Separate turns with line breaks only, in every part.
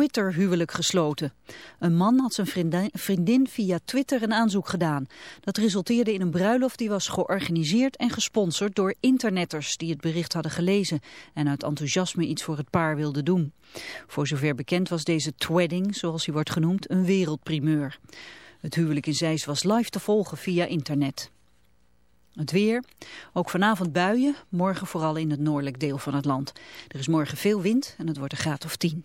Twitter-huwelijk gesloten. Een man had zijn vriendin, via Twitter een aanzoek gedaan. Dat resulteerde in een bruiloft die was georganiseerd en gesponsord door internetters die het bericht hadden gelezen en uit enthousiasme iets voor het paar wilden doen. Voor zover bekend was deze twedding, zoals hij wordt genoemd, een wereldprimeur. Het huwelijk in Zeist was live te volgen via internet. Het weer. Ook vanavond buien, morgen vooral in het noordelijk deel van het land. Er is morgen veel wind en het wordt een graad of 10.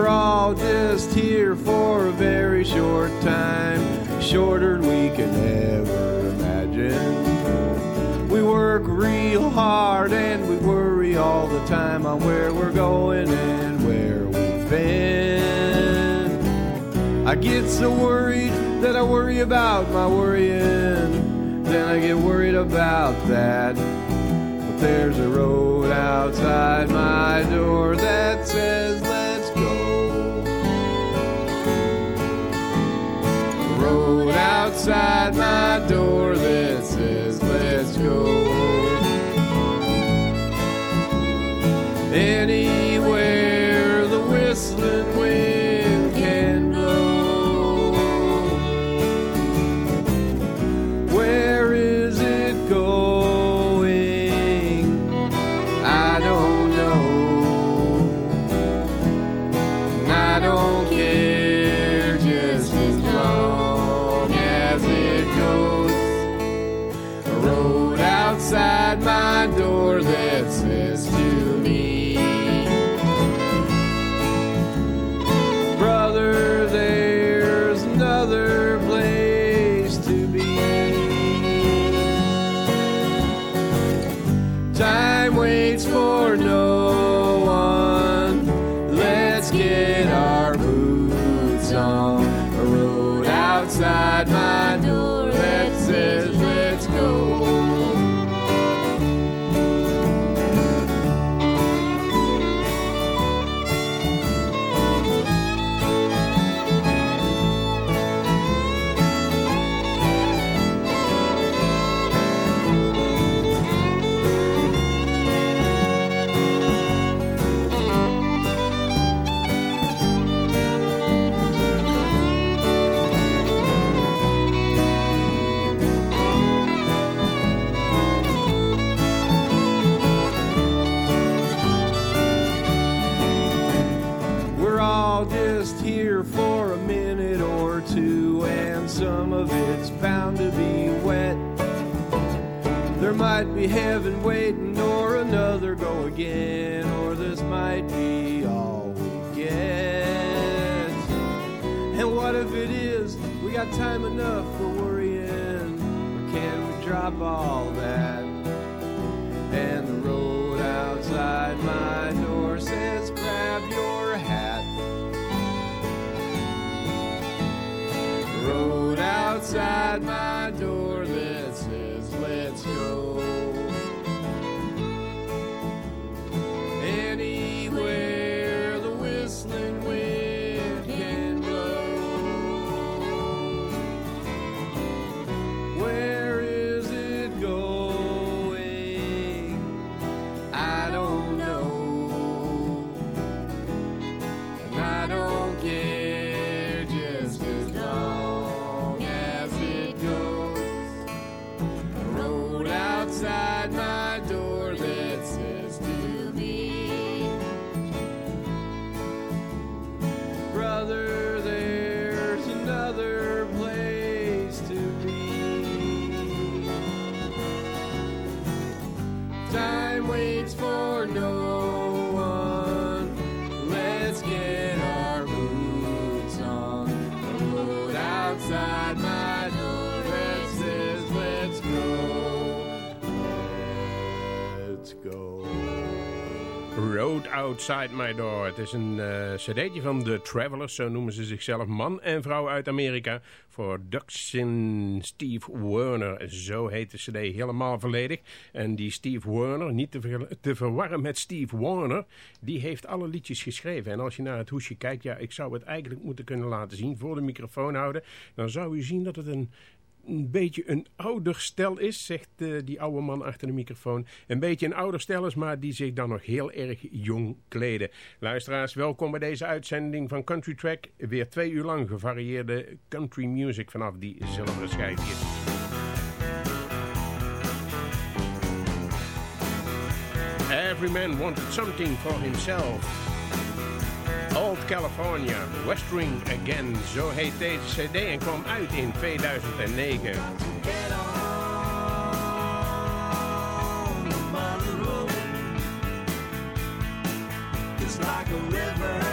We're all just here for a very short time, shorter than we can ever imagine. We work real hard and we worry all the time on where we're going and where we've been. I get so worried that I worry about my worrying, then I get worried about that. But there's a road outside my door that says, road outside my door that says, let's go. Anywhere time enough for worrying, or can we drop all that? And the road outside my door says, grab your hat. Road outside my door that says, let's go. Outside My Door.
Het is een uh, cd'tje van The Travelers, zo noemen ze zichzelf. Man en vrouw uit Amerika. Voor Duxin Steve Werner. Zo heet de cd helemaal volledig. En die Steve Werner, niet te, ver, te verwarren met Steve Warner... die heeft alle liedjes geschreven. En als je naar het hoesje kijkt, ja, ik zou het eigenlijk moeten kunnen laten zien... voor de microfoon houden. Dan zou u zien dat het een een beetje een ouder stel is, zegt uh, die oude man achter de microfoon. Een beetje een ouder stel is, maar die zich dan nog heel erg jong kleden. Luisteraars, welkom bij deze uitzending van Country Track. Weer twee uur lang gevarieerde country music vanaf die zilveren schijfjes. Every man wanted something for himself. Old California, Westering Again, zo heet deze cd en kwam uit in 2009. like a river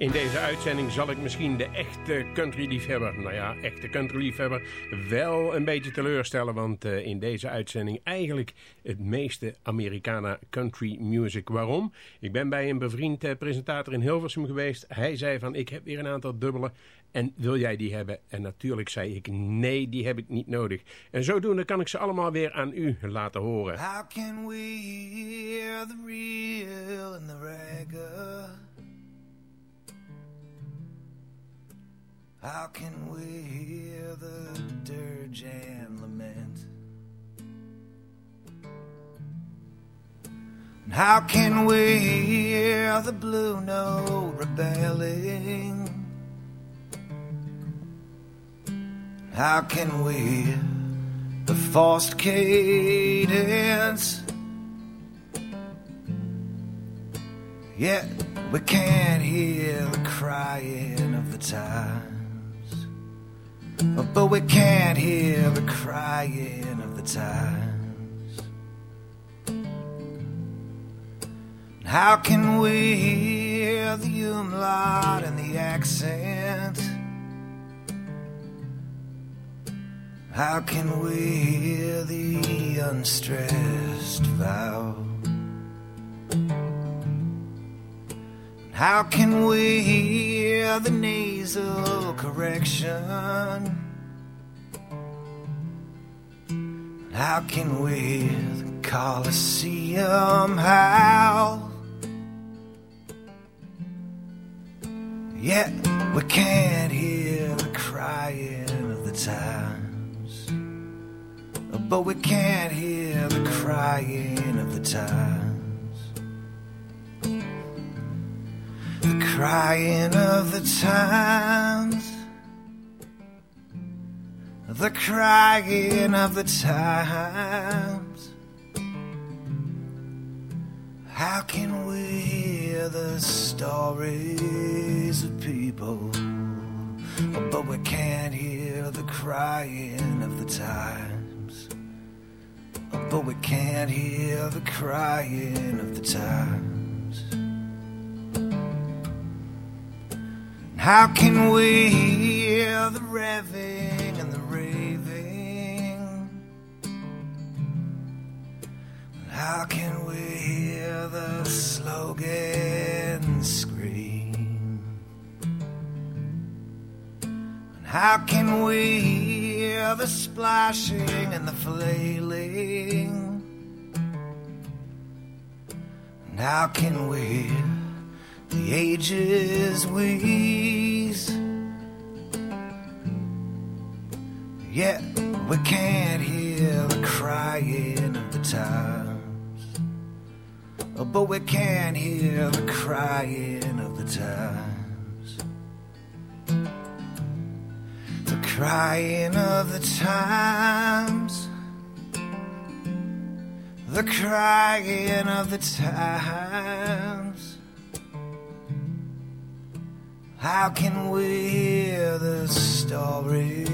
In deze uitzending zal ik misschien de echte country-liefhebber, nou ja, echte country-liefhebber, wel een beetje teleurstellen. Want uh, in deze uitzending eigenlijk het meeste Americana country music. Waarom? Ik ben bij een bevriend uh, presentator in Hilversum geweest. Hij zei van, ik heb weer een aantal dubbele en wil jij die hebben? En natuurlijk zei ik, nee, die heb ik niet nodig. En zodoende kan ik ze allemaal weer aan u laten horen. We real? How can we hear the dirge and lament? And how can we hear the blue note rebelling? How can we hear the forced cadence? Yet we can't hear the crying of the tide. But we can't hear the crying of the times. How can we hear the umlaut and the accent? How can we hear the unstressed vow? How can we hear the nasal correction? How can we the Colosseum howl? Yet we can't hear the crying of the times. But we can't hear the crying of the times. The crying of the times, the crying of the times. How can we hear the stories of people, but we can't hear the crying of the times? But we can't hear the crying of the times. How can we hear the revving and the raving? How can we hear the slogan scream? And how can we hear the splashing and the flailing? And how can we the ages wheeze. Yet we can't hear the crying of the times. Oh, but we can't hear the crying of the times. The crying of the times. The crying of the times. How can we hear the stories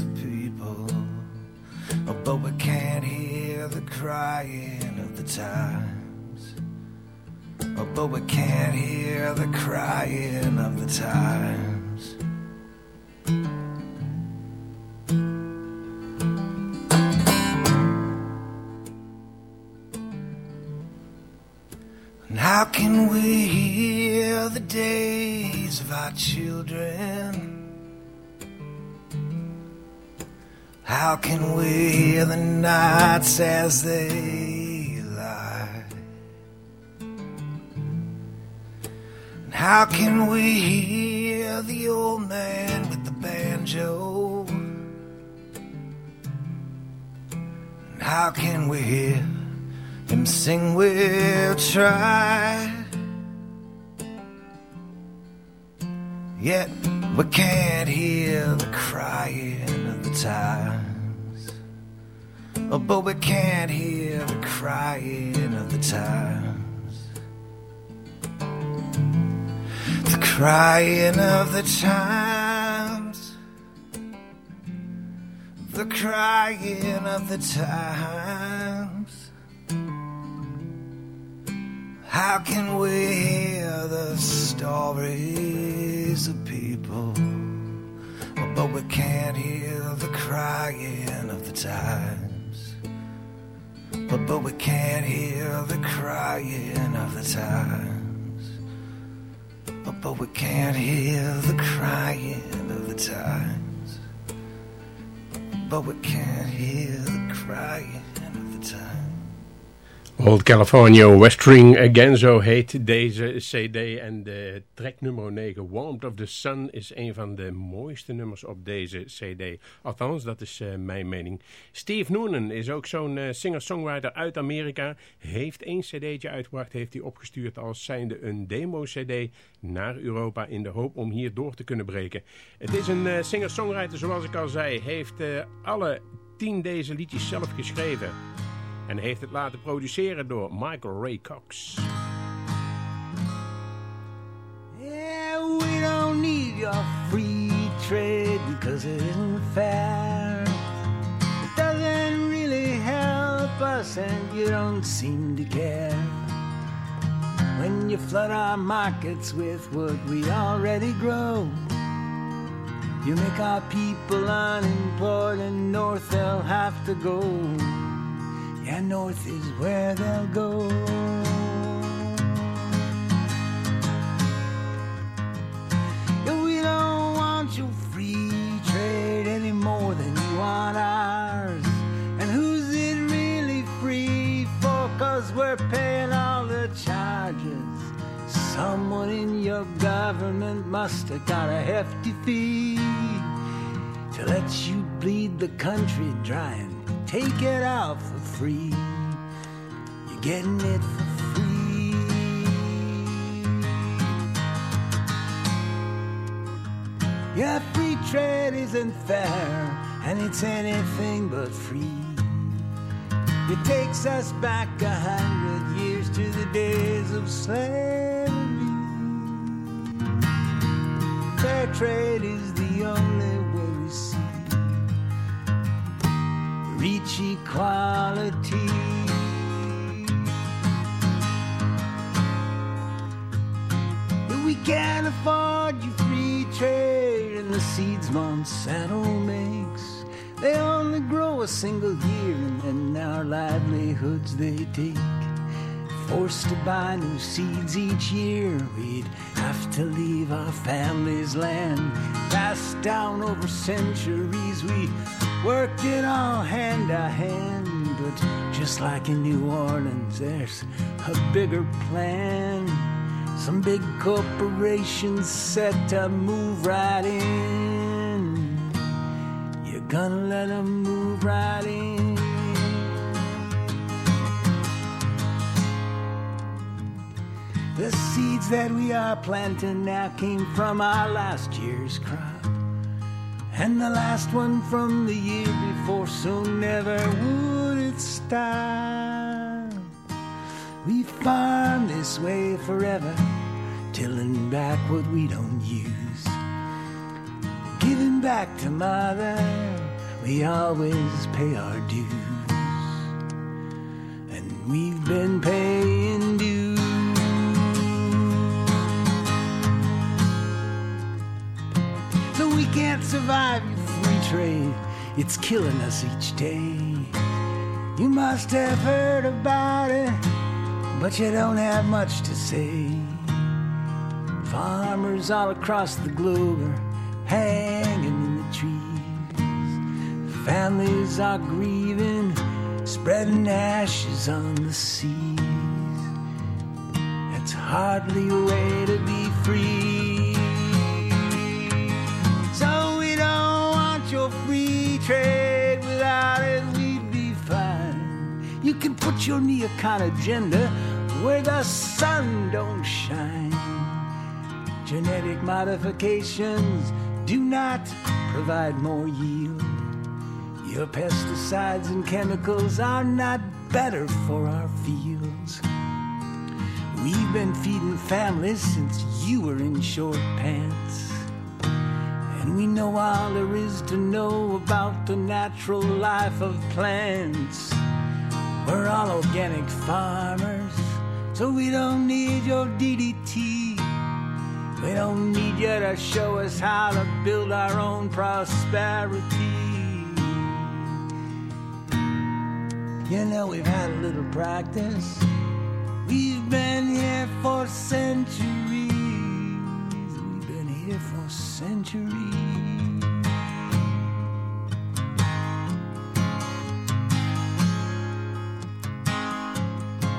of people? Oh, but we can't hear the crying of the times. Oh, but we can't hear the crying of the times. How can we hear the days of our children? How can we hear the nights as they lie? And how can we hear the old man with the banjo? And how can we hear them sing we'll try. Yet we can't hear the crying of the times. Oh, but we can't hear the crying of the times. The crying of the times. The crying of the times. How can we hear the stories of people? But we can't hear the crying of the times. But, but we can't hear the crying of the times. But, but we can't hear the crying of the times. But we can't hear the crying.
Old California Westring Again, zo heet deze cd. En de track nummer 9, Warmth of the Sun, is een van de mooiste nummers op deze cd. Althans, dat is uh, mijn mening. Steve Noonan is ook zo'n uh, singer-songwriter uit Amerika. Heeft één cd'tje uitgebracht, heeft hij opgestuurd als zijnde een demo-cd naar Europa... in de hoop om hier door te kunnen breken. Het is een uh, singer-songwriter, zoals ik al zei. Heeft alle tien deze liedjes zelf geschreven... en heeft het laten produceren door Michael Ray Cox.
Yeah, we don't need your free trade because it isn't fair. It doesn't really help us and you don't seem to care. When you flood our markets with what we already grow. You make our people unemployed and north they'll have to go. Yeah, north is where they'll go. Yeah, we don't want your free trade any more than you want ours. And who's it really free for? Cause we're paying all the charges. Someone in your government must have got a hefty fee to let you bleed the country dry and take it out for free. You're getting it for free. Yeah, free trade isn't fair, and it's anything but free. It takes us back a hundred years to the days of slavery. Fair trade is the only reach equality. We can't afford you free trade and the seeds Monsanto makes. They only grow a single year and then our livelihoods they take. Forced to buy new seeds each year, we'd have to leave our family's land. Passed down over centuries, we worked it all hand to hand. But just like in New Orleans, there's a bigger plan. Some big corporations set to move right in. You're gonna let them move right in. The seeds that we are planting now came from our last year's crop. And the last one from the year before, so never would it stop. We farm this way forever, tilling back what we don't use. Giving back to mother, we always pay our dues. And we've been paying dues. We can't survive your free trade. It's killing us each day. You must have heard about it, but you don't have much to say. Farmers all across the globe are hanging in the trees. Families are grieving, spreading ashes on the seas. It's hardly a way to be free. Your free trade. Without it, we'd be fine. You can put your neocon agenda where the sun don't shine. Genetic modifications do not provide more yield. Your pesticides and chemicals are not better for our fields. We've been feeding families since you were in short pants. And we know all there is to know about the natural life of plants. We're all organic farmers, so we don't need your DDT. We don't need you to show us how to build our own prosperity. You know, we've had a little practice. We've been here for centuries. Here for centuries.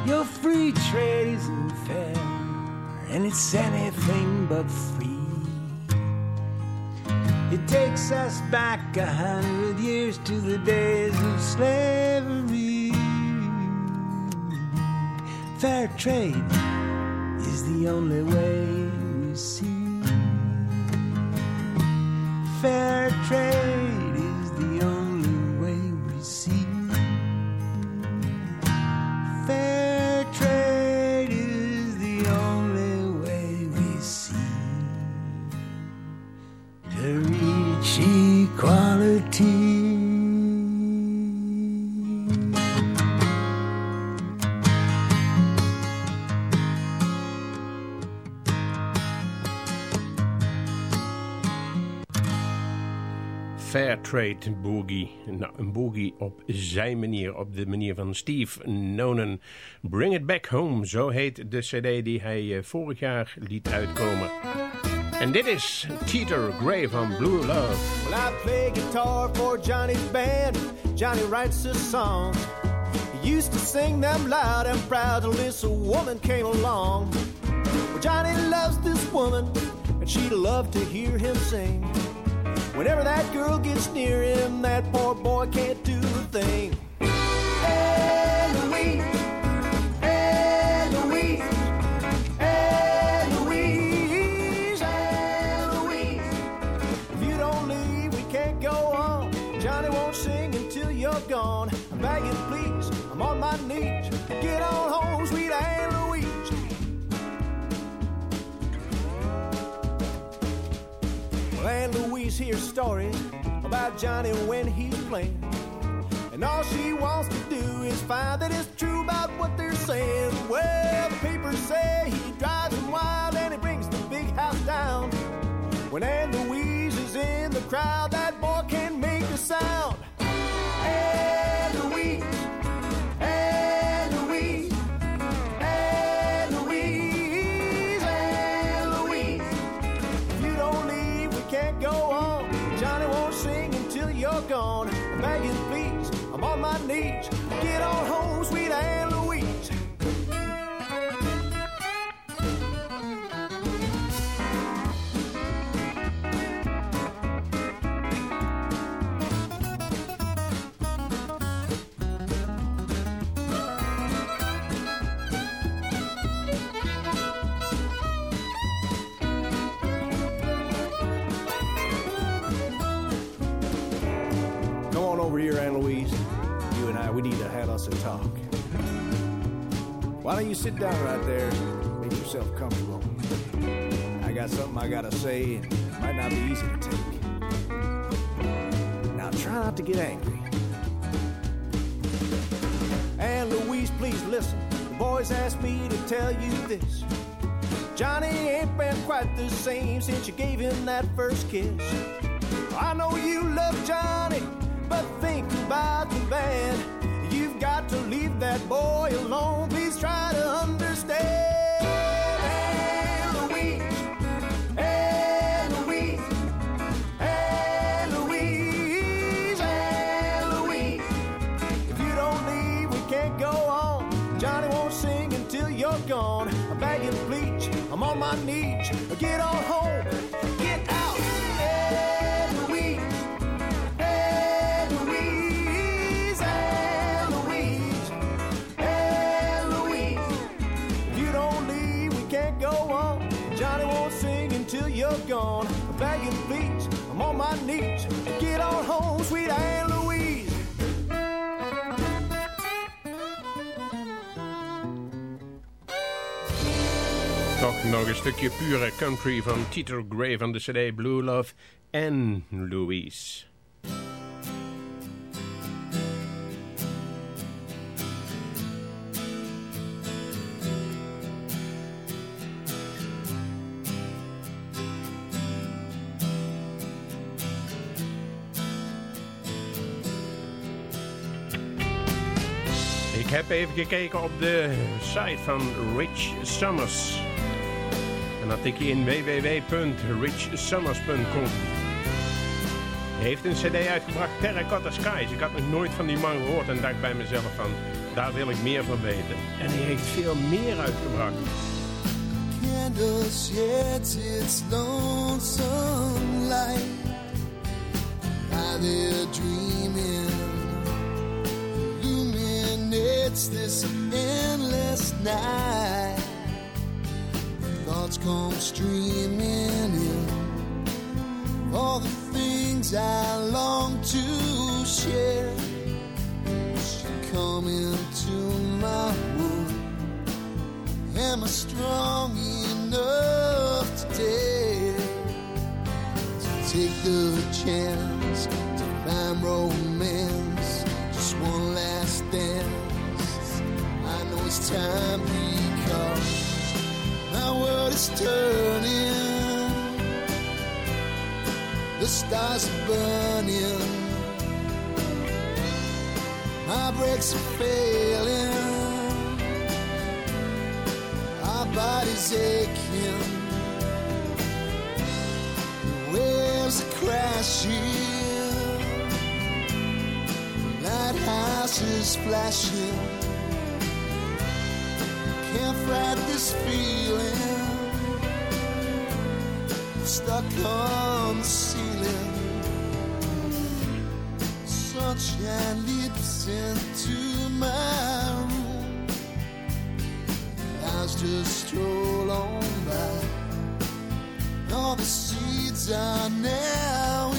Your free trade isn't fair, and it's anything but free. It takes us back a hundred years to the days of slavery. Fair trade is the only way we see. Fair Trade
Boogie. Nou, een boogie op zijn manier, op de manier van Steve Nonen. Bring It Back Home, zo heet de cd die hij eh, vorig jaar liet uitkomen. En dit is Teeter Gray van Blue Love.
Well, I play guitar for Johnny's band. Johnny writes the songs. He used to sing them loud and proud till this woman came along. Well, Johnny loves this woman, and she loved to hear him sing. Whenever that girl gets near him, that poor boy can't do a thing. Louise hears stories about Johnny when he's playing. And all she wants to do is find that it's true about what they're saying. Well, the papers say he drives them wild and he brings the big house down. When Anne Louise is in the crowd, Why don't you sit down right there and make yourself comfortable? I got something I gotta say, and it might not be easy to take. Now try not to get angry. Anne Louise, please listen. The boys asked me to tell you this. Johnny ain't been quite the same since you gave him that first kiss. I know you love Johnny, but think about the band. You've got to leave that boy alone. Get on home.
Nog een stukje pure country van Tito Gray van de CD Blue Love en Louise. Ik heb even gekeken op de site van Rich Summers. En dan tik je in www.richsummers.com. Heeft een cd uitgebracht, Terracotta Skies. Ik had nog nooit van die man gehoord en dacht bij mezelf van... daar wil ik meer van weten. En hij heeft veel meer uitgebracht.
its this endless night. Thoughts come streaming in, all the things I long to share. She come into my world. Am I strong enough today to take the chance to find romance? Just one last dance. I know it's time because my world is turning. The stars are burning. My brakes are failing our bodies aching. The waves are crashing. Lighthouses flashing. Can't fight this feeling. Stuck on the ceiling. Sunshine leaps into my room. Eyes just stroll on by. All the seeds are now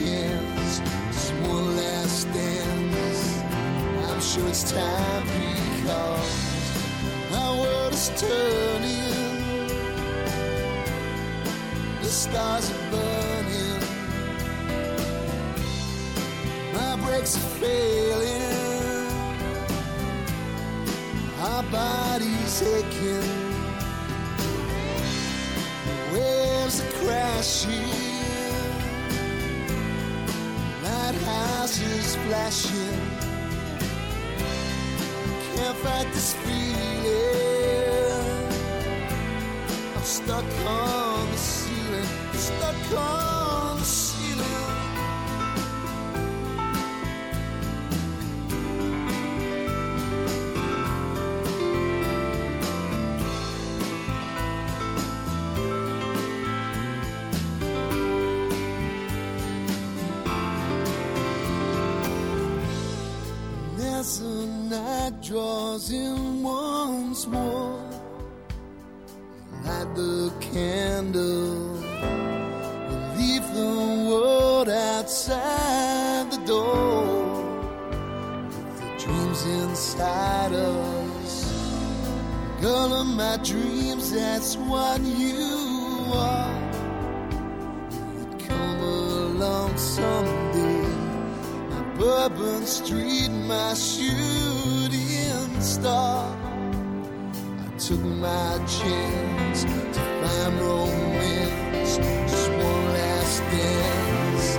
chance, just one last dance. I'm sure it's time because my world is turning. The stars are burning. My brakes are failing. Our bodies aching. Waves are crashing. Lighthouses flashing. Can't fight this feeling. I'm stuck on the ceiling. Stuck on that's what you are. You'd come along someday. My Bourbon Street, my shooting star. I took my chance to find romance, just one last dance.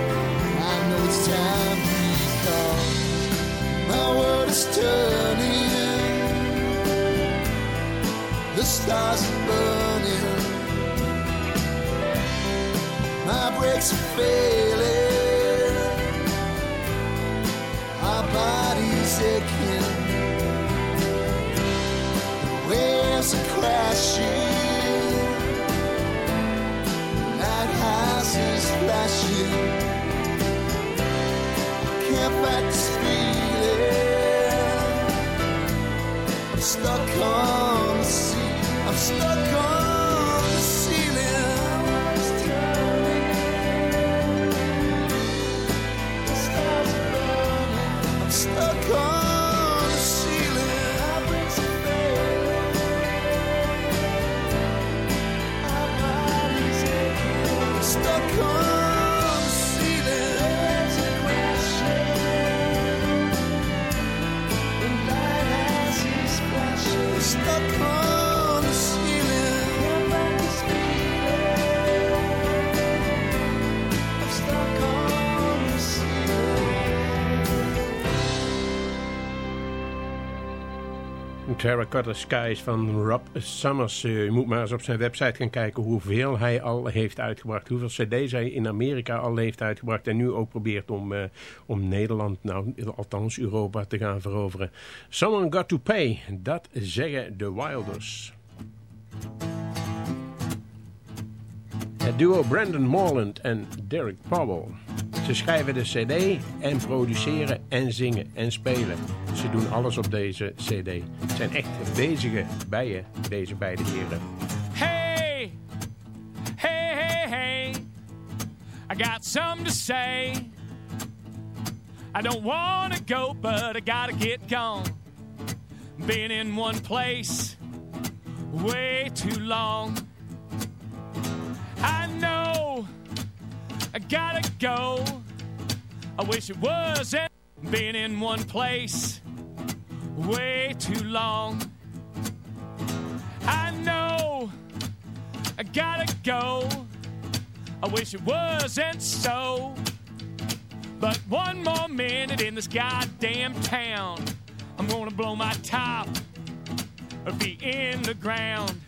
I know it's time because my world is turning. The stars are My brakes are failing. shaking. Waves are crashing. Lighthouses flashing. Can't fight this feeling. I'm stuck on the sea. I'm stuck on Stuck
Terracotta Skies van Rob Summers. Je moet maar eens op zijn website gaan kijken hoeveel hij al heeft uitgebracht. Hoeveel cd's hij in Amerika al heeft uitgebracht. En nu ook probeert om, eh, om Nederland, nou althans Europa, te gaan veroveren. Someone Got To Pay, dat zeggen de Wilders. Het duo Brandon Morland en Derek Powell. Ze schrijven de cd en produceren en zingen en spelen. Ze doen alles op deze cd. Het zijn echt bezige bijen, deze beide heren.
Hey, hey, hey, hey. I got something to say. I don't want to go, but I gotta get gone. Been in one place way too long. I know I gotta go. I wish it wasn't. Been in one place way too long. I know I gotta go. I wish it wasn't so. But one more minute in this goddamn town, I'm gonna blow my top or be in the ground.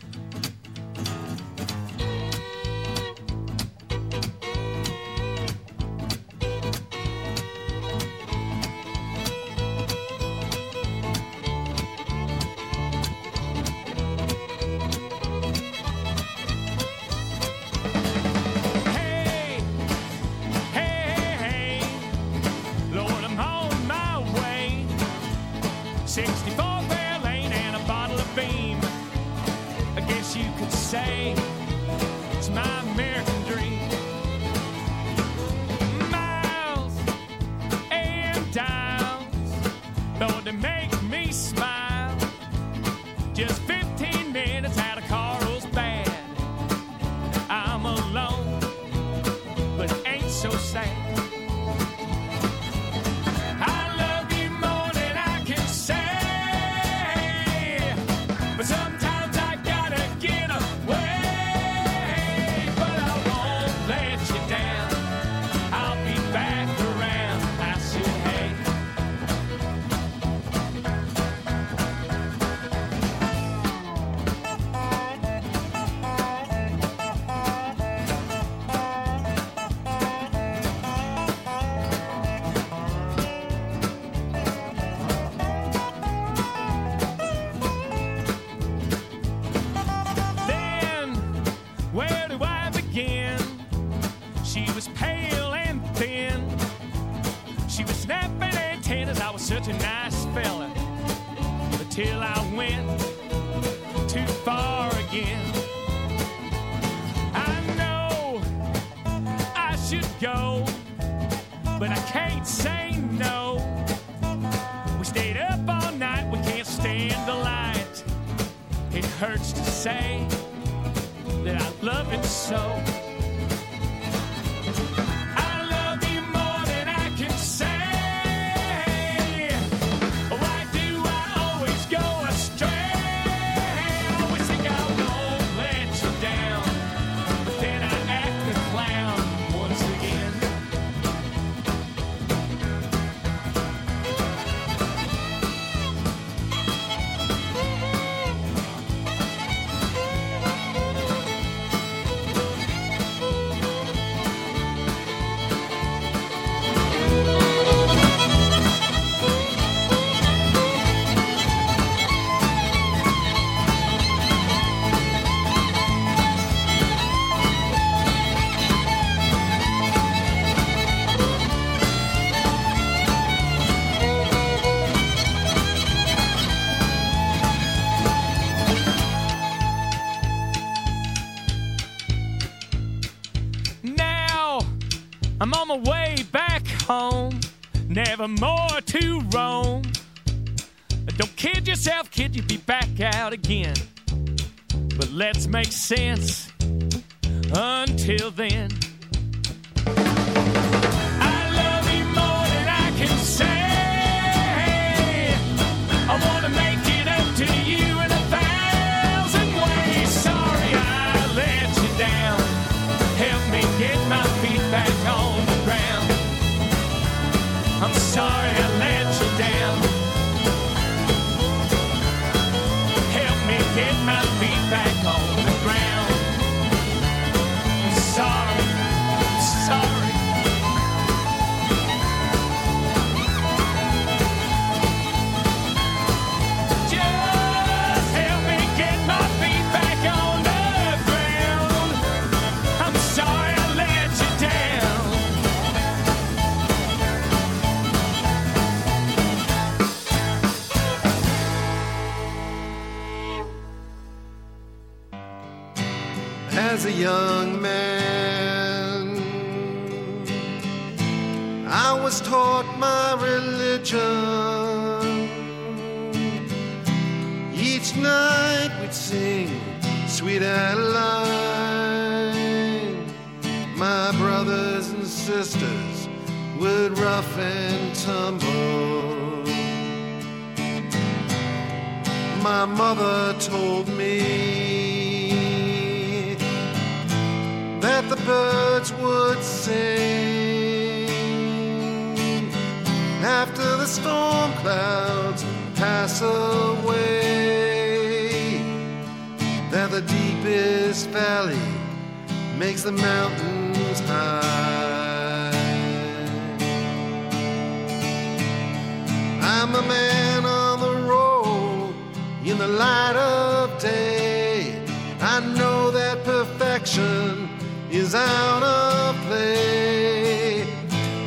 Never more to roam. Don't kid yourself, kid, you'll be back out again. But let's make sense until then. I'm sorry
as high. I'm a man on the road in the light of day. I know that perfection is out of play.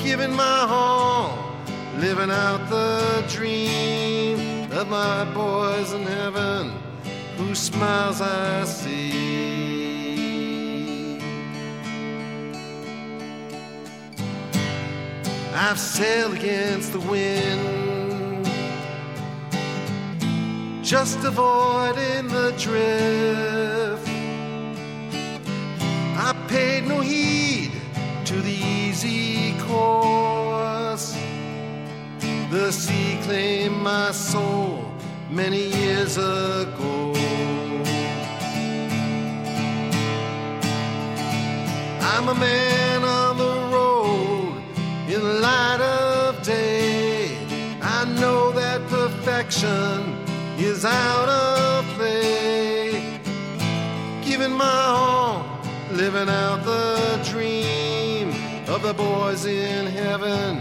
Giving my all, living out the dream of my boys in heaven, whose smiles I see. I've sailed against the wind, just avoiding the drift. I paid no heed to the easy course. The sea claimed my soul many years ago. I'm a man perfection is out of play. Giving my all, living out the dream of the boys in heaven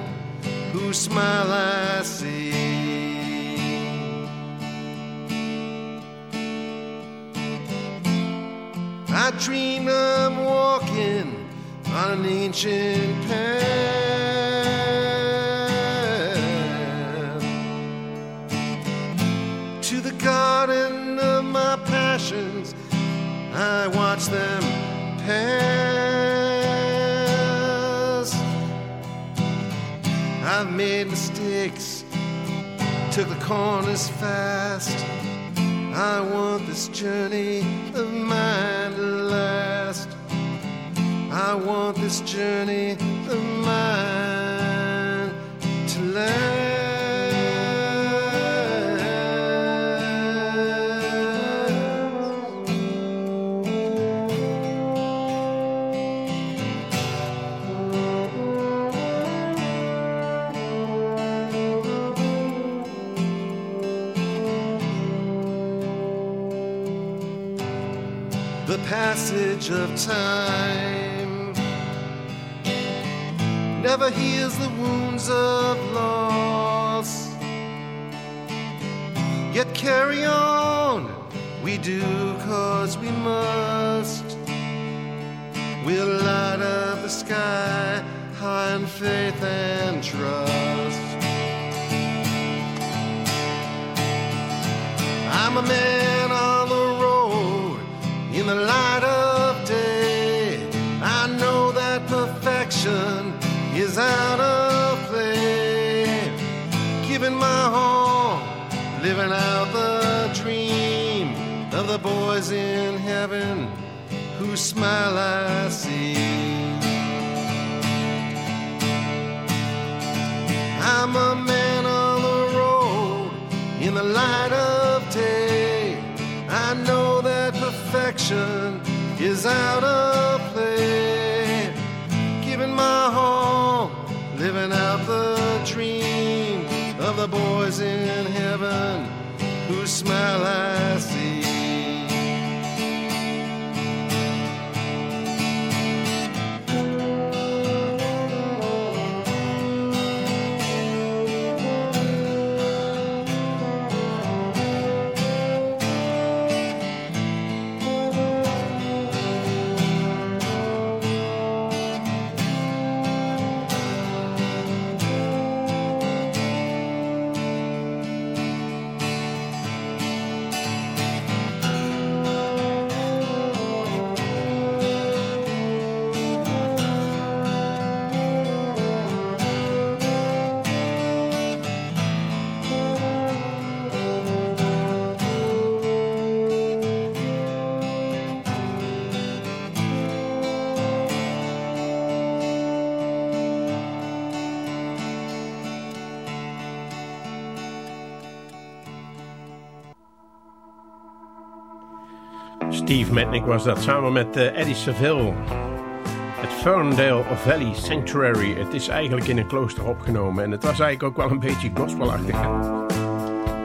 whose smile I see. I dream I'm walking on an ancient path garden of my passions. I watch them pass. I've made mistakes, took the corners fast. I want this journey of mine to last. I want this journey of mine time never heals the wounds of loss. Yet carry on, we do cause we must. We'll light up the sky high in faith and trust. I'm a man
out of play. Giving my all, living out the dream of the boys in heaven whose smile I see. I'm a man on the road in the light of day. I know that perfection is out of play. Giving my all, living out the dream of the boys in heaven whose smile I see.
Steve Metnick was dat samen met uh, Eddie Saville. Het Ferndale Valley Sanctuary. Het is eigenlijk in een klooster opgenomen en het was eigenlijk ook wel een beetje gospelachtig.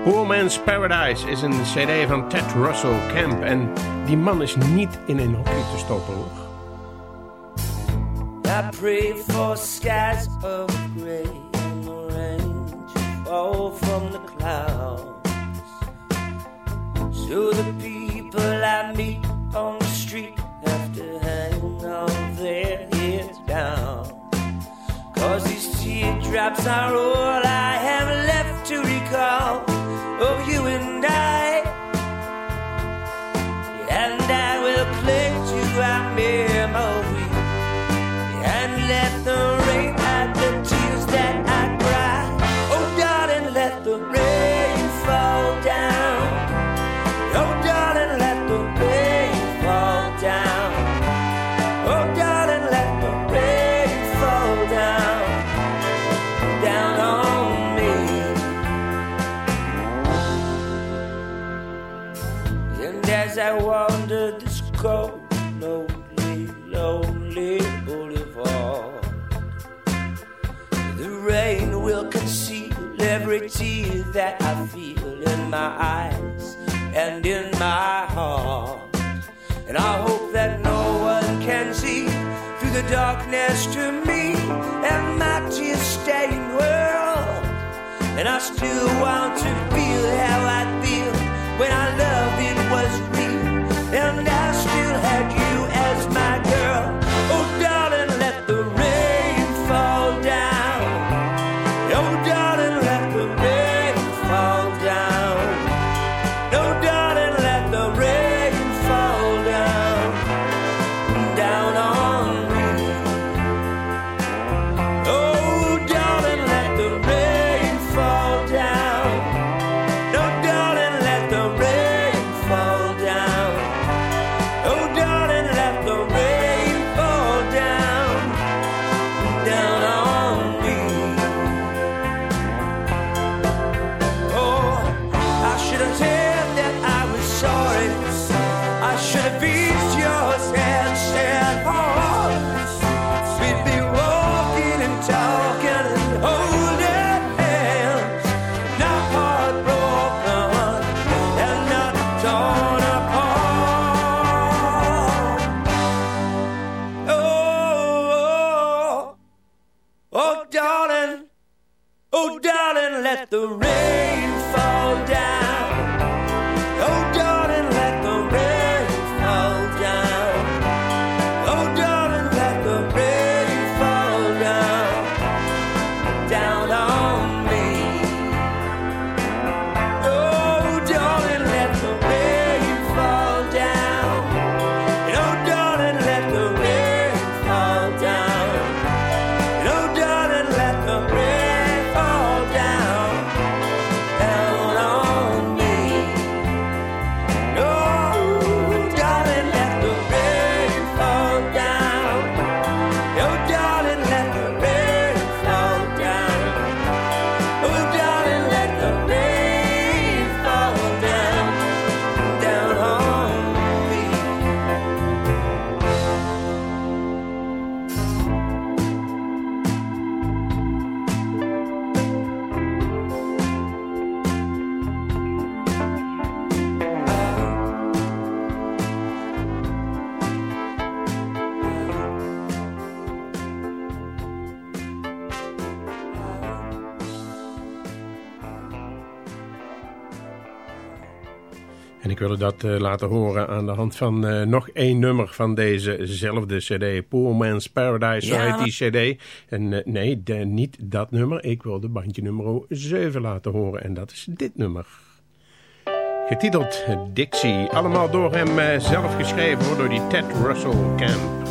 Poor Man's Paradise is een cd van Ted Russell Camp en die man is niet in een hokje te stoppen hoor.
I pray for skies of gray and from the clouds so teardrops are all my eyes and in my heart. And I hope that no one can see through the darkness to me and my tear stained world. And I still want to feel how I feel when I love it was real. Darling. Oh, darling, let the rain fall down. Wilde dat uh, laten horen aan de hand van uh, nog één nummer van dezezelfde cd. Poor Man's Paradise, zo ja, heet die cd. En uh, nee, de, niet dat nummer. Ik wilde bandje nummer 7 laten horen. En dat is dit nummer. Getiteld Dixie. Allemaal door hem zelf geschreven, hoor, door die Ted Russell Camp.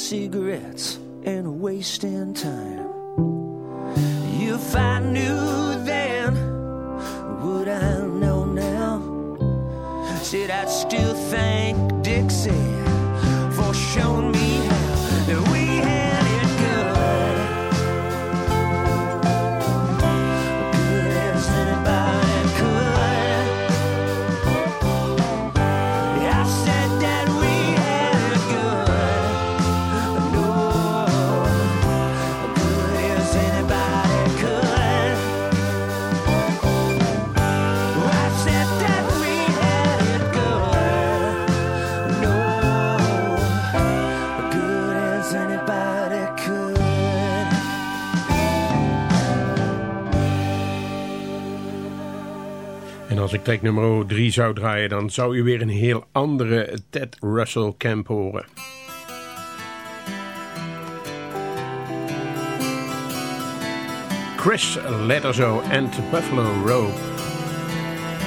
Cigarettes
track nummer 3 zou draaien, dan zou u weer een heel andere Ted Russell Camp horen. Chris Letterzo and Buffalo Rope.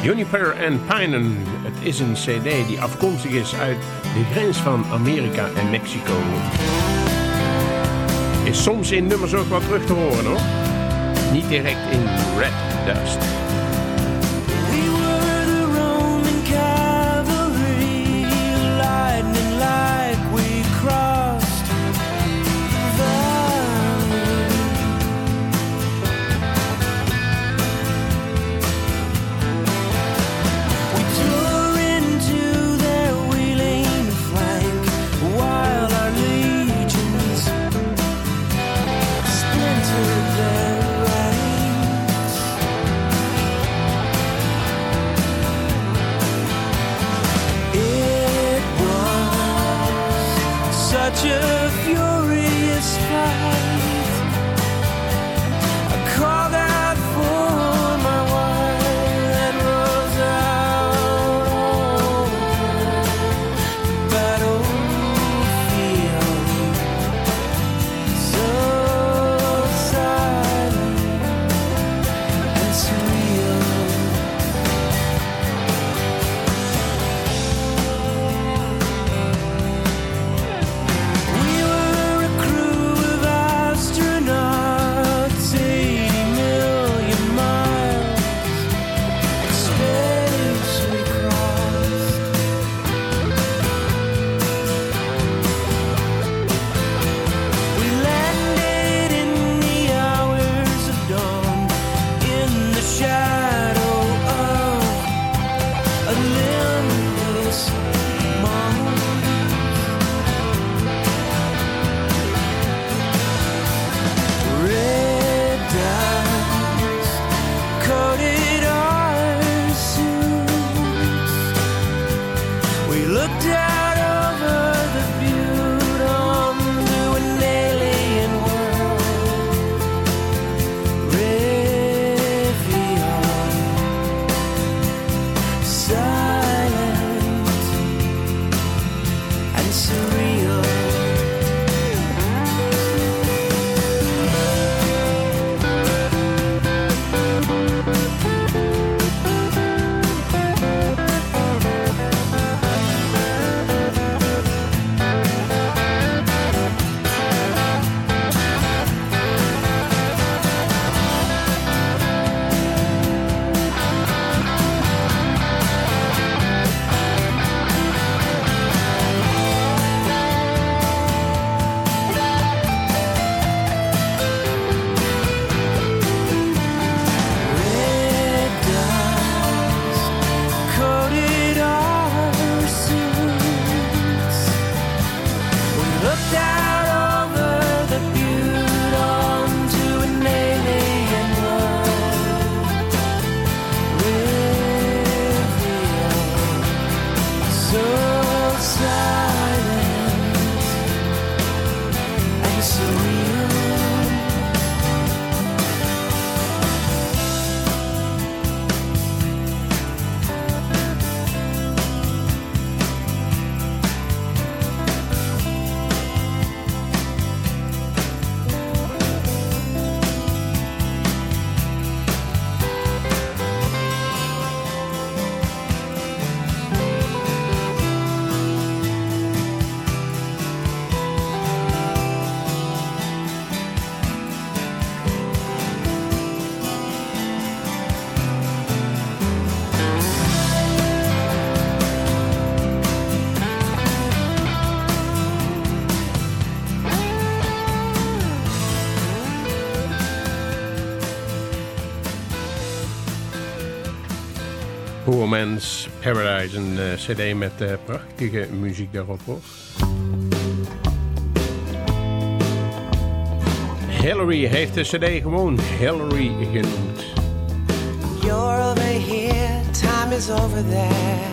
Juniper and Pinen. Het is een cd die afkomstig is uit de grens van Amerika en Mexico. Is soms in nummers ook wat terug te horen hoor. Niet direct in Red Dust.
Poor Man's Paradise, een eh, cd met eh, prachtige muziek daarop hoor. Hillary heeft de cd gewoon Hillary genoemd.
You're over here, time is over there.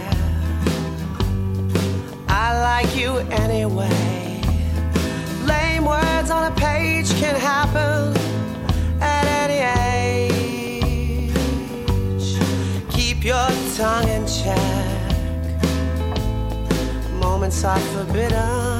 I like you anyway. Lame words on a page can happen at any age. Tongue in check. Moments are forbidden.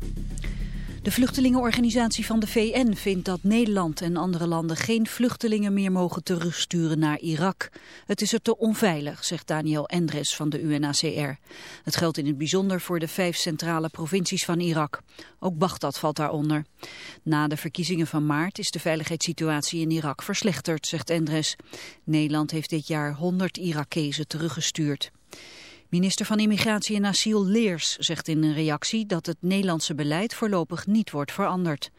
De vluchtelingenorganisatie van de VN vindt dat Nederland en andere landen geen vluchtelingen meer mogen terugsturen naar Irak. Het is er te onveilig, zegt Daniel Endres van de UNHCR. Het geldt in het bijzonder voor de vijf centrale provincies van Irak. Ook Bagdad valt daaronder. Na de verkiezingen van maart is de veiligheidssituatie in Irak verslechterd, zegt Endres. Nederland heeft dit jaar 100 Irakezen teruggestuurd. Minister van Immigratie en Asiel Leers zegt in een reactie dat het Nederlandse beleid voorlopig niet wordt veranderd.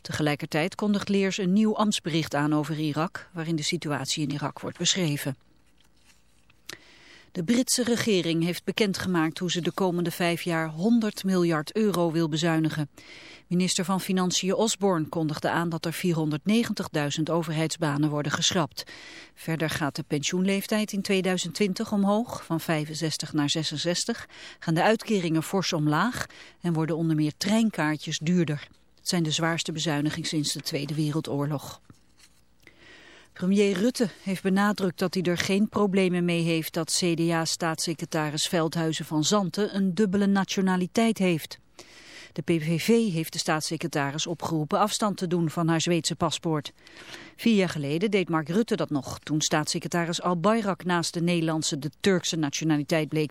Tegelijkertijd kondigt Leers een nieuw ambtsbericht aan over Irak, waarin de situatie in Irak wordt beschreven. De Britse regering heeft bekendgemaakt hoe ze de komende vijf jaar 100 miljard euro wil bezuinigen. Minister van Financiën Osborne kondigde aan dat er 490.000 overheidsbanen worden geschrapt. Verder gaat de pensioenleeftijd in 2020 omhoog, van 65 naar 66, gaan de uitkeringen fors omlaag en worden onder meer treinkaartjes duurder. Het zijn de zwaarste bezuinigingen sinds de Tweede Wereldoorlog. Premier Rutte heeft benadrukt dat hij er geen problemen mee heeft dat CDA-staatssecretaris Veldhuizen van Zanten een dubbele nationaliteit heeft. De PVV heeft de staatssecretaris opgeroepen afstand te doen van haar Zweedse paspoort. Vier jaar geleden deed Mark Rutte dat nog, toen staatssecretaris Al Bayrak naast de Nederlandse de Turkse nationaliteit bleek